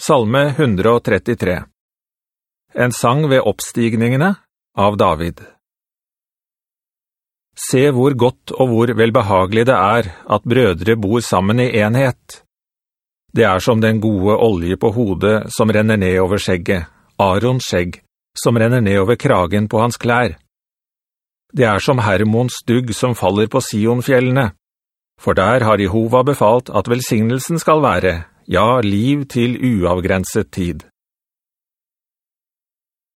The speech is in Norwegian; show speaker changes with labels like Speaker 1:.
Speaker 1: Salme 133 En sang ved oppstigningene av David Se hvor godt og hvor velbehagelig det er at brødre bor sammen i enhet. Det er som den gode olje på hodet som renner ned over skjegget, Arons skjegg, som renner ned over kragen på hans klær. Det er som Hermons dugg som faller på Sionfjellene, for der har Jehova befalt at velsignelsen skal være, ja, liv til uavgrenset tid.